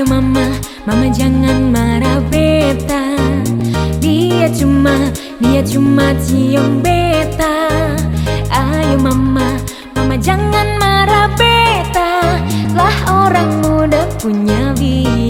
Ayo mama, mama jangan marah beta. Dia cuma, dia cuma cium beta. Ayo mama, mama jangan marah beta. Lah orang muda punya biaya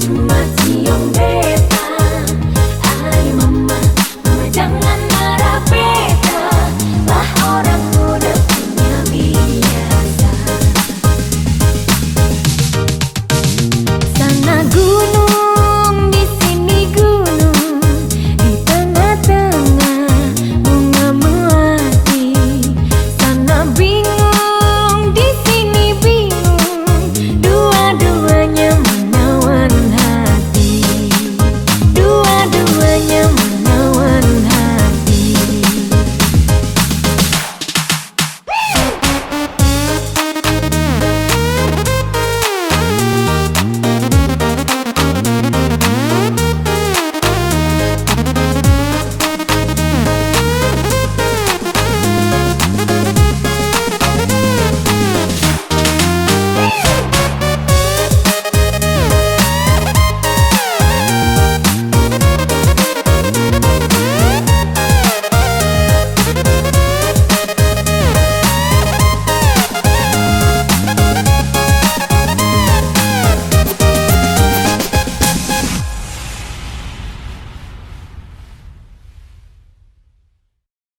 Chuma Tiombe